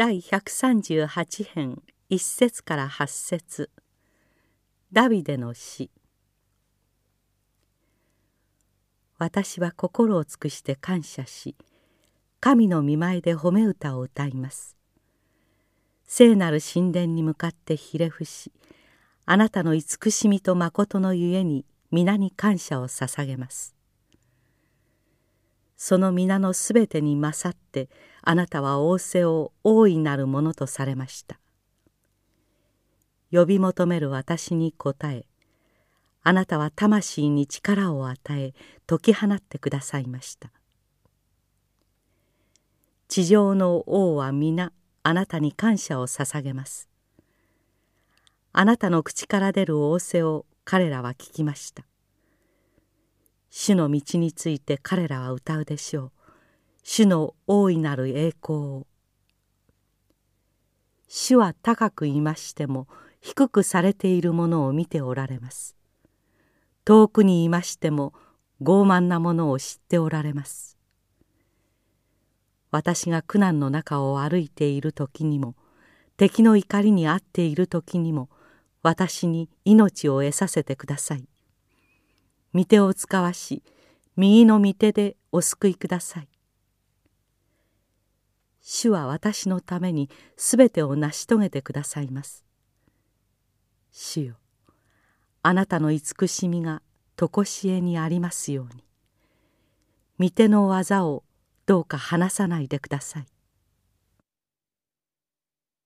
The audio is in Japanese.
第138編1節から8節。ダビデの詩私は心を尽くして感謝し神の見舞いで褒め歌を歌います。聖なる神殿に向かってひれ伏しあなたの慈しみと誠のゆえに皆に感謝を捧げます。その皆のすべてに勝ってあなたは仰せを大いなるものとされました。呼び求める私に答えあなたは魂に力を与え解き放ってくださいました。地上の王は皆あなたに感謝を捧げます。あなたの口から出る仰せを彼らは聞きました。主の道について彼らは歌うでしょう。主の大いなる栄光を。主は高くいましても低くされているものを見ておられます。遠くにいましても傲慢なものを知っておられます。私が苦難の中を歩いている時にも敵の怒りに遭っている時にも私に命を得させてください。御手を使わし右の御手でお救いください。主は私のためにすべてを成し遂げてくださいます。主よあなたの慈しみが常しえにありますように。御手の技をどうか離さないでください。